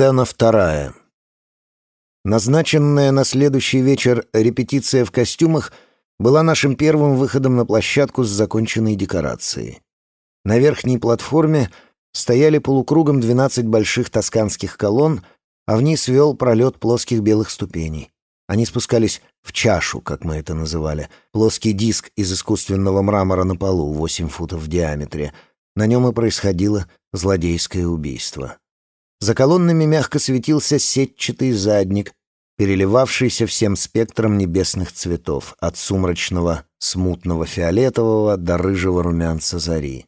Сцена вторая. Назначенная на следующий вечер репетиция в костюмах была нашим первым выходом на площадку с законченной декорацией. На верхней платформе стояли полукругом 12 больших тосканских колонн, а вниз вел пролет плоских белых ступеней. Они спускались в чашу, как мы это называли, плоский диск из искусственного мрамора на полу, 8 футов в диаметре. На нем и происходило злодейское убийство. За колоннами мягко светился сетчатый задник, переливавшийся всем спектром небесных цветов, от сумрачного, смутного фиолетового до рыжего румянца зари.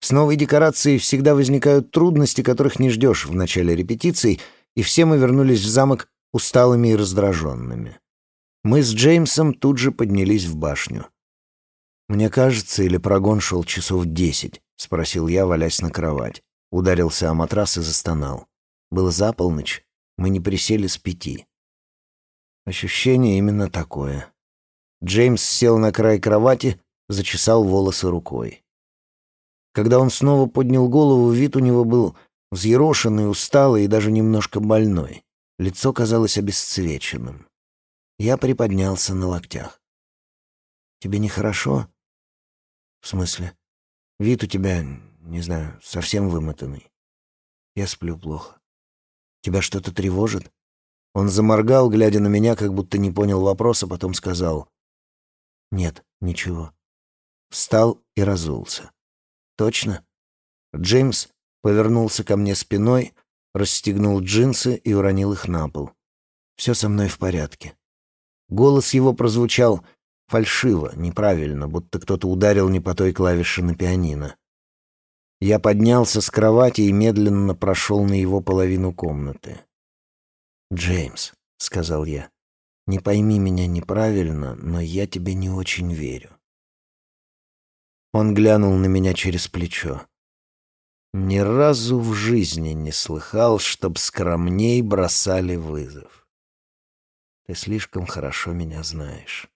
С новой декорацией всегда возникают трудности, которых не ждешь в начале репетиций, и все мы вернулись в замок усталыми и раздраженными. Мы с Джеймсом тут же поднялись в башню. «Мне кажется, или прогон шел часов десять?» — спросил я, валясь на кровать. Ударился о матрас и застонал. Было за полночь, мы не присели с пяти. Ощущение именно такое. Джеймс сел на край кровати, зачесал волосы рукой. Когда он снова поднял голову, вид у него был взъерошенный, усталый и даже немножко больной. Лицо казалось обесцвеченным. Я приподнялся на локтях. «Тебе нехорошо?» «В смысле?» «Вид у тебя не знаю, совсем вымотанный. Я сплю плохо. Тебя что-то тревожит?» Он заморгал, глядя на меня, как будто не понял вопроса, потом сказал. «Нет, ничего». Встал и разулся. «Точно?» Джеймс повернулся ко мне спиной, расстегнул джинсы и уронил их на пол. «Все со мной в порядке». Голос его прозвучал фальшиво, неправильно, будто кто-то ударил не по той клавише на пианино. Я поднялся с кровати и медленно прошел на его половину комнаты. «Джеймс», — сказал я, — «не пойми меня неправильно, но я тебе не очень верю». Он глянул на меня через плечо. Ни разу в жизни не слыхал, чтоб скромней бросали вызов. Ты слишком хорошо меня знаешь.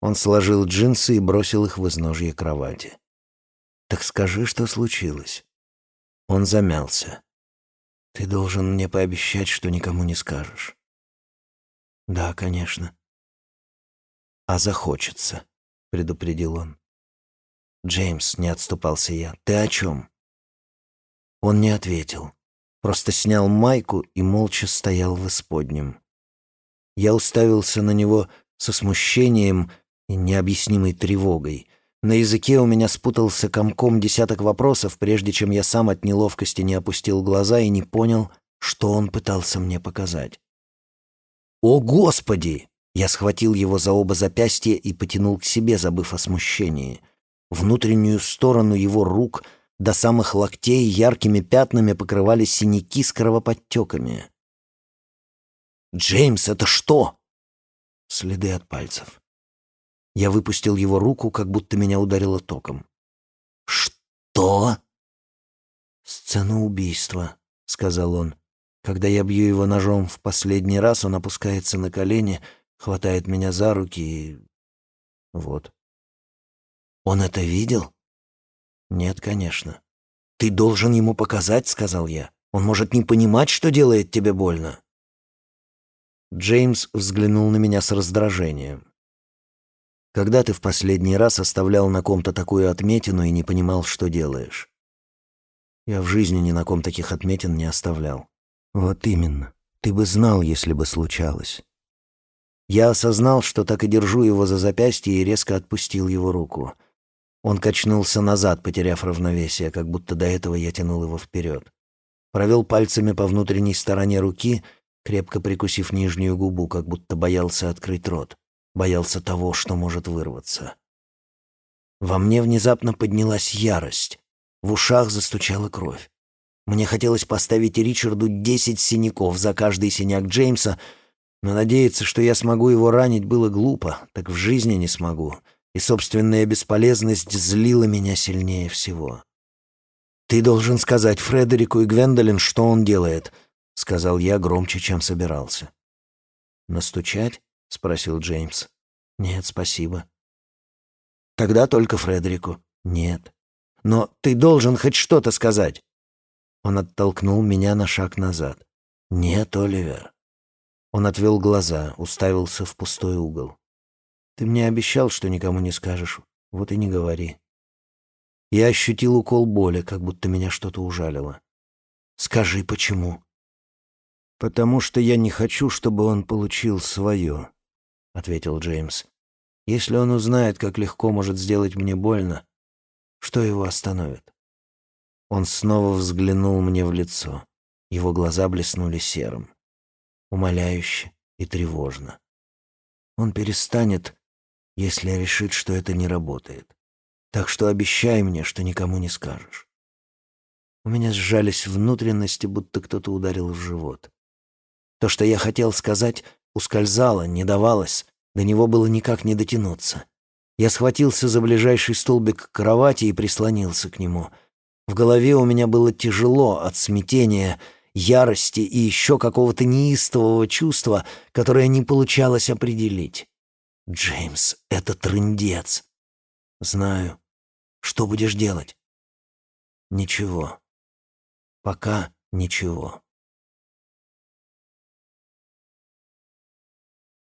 Он сложил джинсы и бросил их в изножье кровати. «Так скажи, что случилось». Он замялся. «Ты должен мне пообещать, что никому не скажешь». «Да, конечно». «А захочется», — предупредил он. «Джеймс», — не отступался я, — «ты о чем?» Он не ответил, просто снял майку и молча стоял в исподнем. Я уставился на него со смущением и необъяснимой тревогой. На языке у меня спутался комком десяток вопросов, прежде чем я сам от неловкости не опустил глаза и не понял, что он пытался мне показать. «О, Господи!» Я схватил его за оба запястья и потянул к себе, забыв о смущении. Внутреннюю сторону его рук до самых локтей яркими пятнами покрывали синяки с кровоподтеками. «Джеймс, это что?» Следы от пальцев. Я выпустил его руку, как будто меня ударило током. «Что?» «Сцена убийства», — сказал он. Когда я бью его ножом в последний раз, он опускается на колени, хватает меня за руки и... Вот. «Он это видел?» «Нет, конечно». «Ты должен ему показать», — сказал я. «Он может не понимать, что делает тебе больно». Джеймс взглянул на меня с раздражением. Когда ты в последний раз оставлял на ком-то такую отметину и не понимал, что делаешь? Я в жизни ни на ком таких отметин не оставлял. Вот именно. Ты бы знал, если бы случалось. Я осознал, что так и держу его за запястье и резко отпустил его руку. Он качнулся назад, потеряв равновесие, как будто до этого я тянул его вперед. Провел пальцами по внутренней стороне руки, крепко прикусив нижнюю губу, как будто боялся открыть рот боялся того, что может вырваться. Во мне внезапно поднялась ярость, в ушах застучала кровь. Мне хотелось поставить Ричарду десять синяков за каждый синяк Джеймса, но надеяться, что я смогу его ранить, было глупо, так в жизни не смогу, и собственная бесполезность злила меня сильнее всего. «Ты должен сказать Фредерику и Гвендолин, что он делает», — сказал я громче, чем собирался. «Настучать?» — спросил Джеймс. «Нет, спасибо». «Тогда только Фредерику». «Нет». «Но ты должен хоть что-то сказать». Он оттолкнул меня на шаг назад. «Нет, Оливер». Он отвел глаза, уставился в пустой угол. «Ты мне обещал, что никому не скажешь. Вот и не говори». Я ощутил укол боли, как будто меня что-то ужалило. «Скажи, почему?» «Потому что я не хочу, чтобы он получил свое», — ответил Джеймс. «Если он узнает, как легко может сделать мне больно, что его остановит?» Он снова взглянул мне в лицо. Его глаза блеснули серым. Умоляюще и тревожно. Он перестанет, если решит, что это не работает. Так что обещай мне, что никому не скажешь. У меня сжались внутренности, будто кто-то ударил в живот. То, что я хотел сказать, ускользало, не давалось, до него было никак не дотянуться. Я схватился за ближайший столбик кровати и прислонился к нему. В голове у меня было тяжело от смятения, ярости и еще какого-то неистового чувства, которое не получалось определить. «Джеймс, это трындец!» «Знаю. Что будешь делать?» «Ничего. Пока ничего».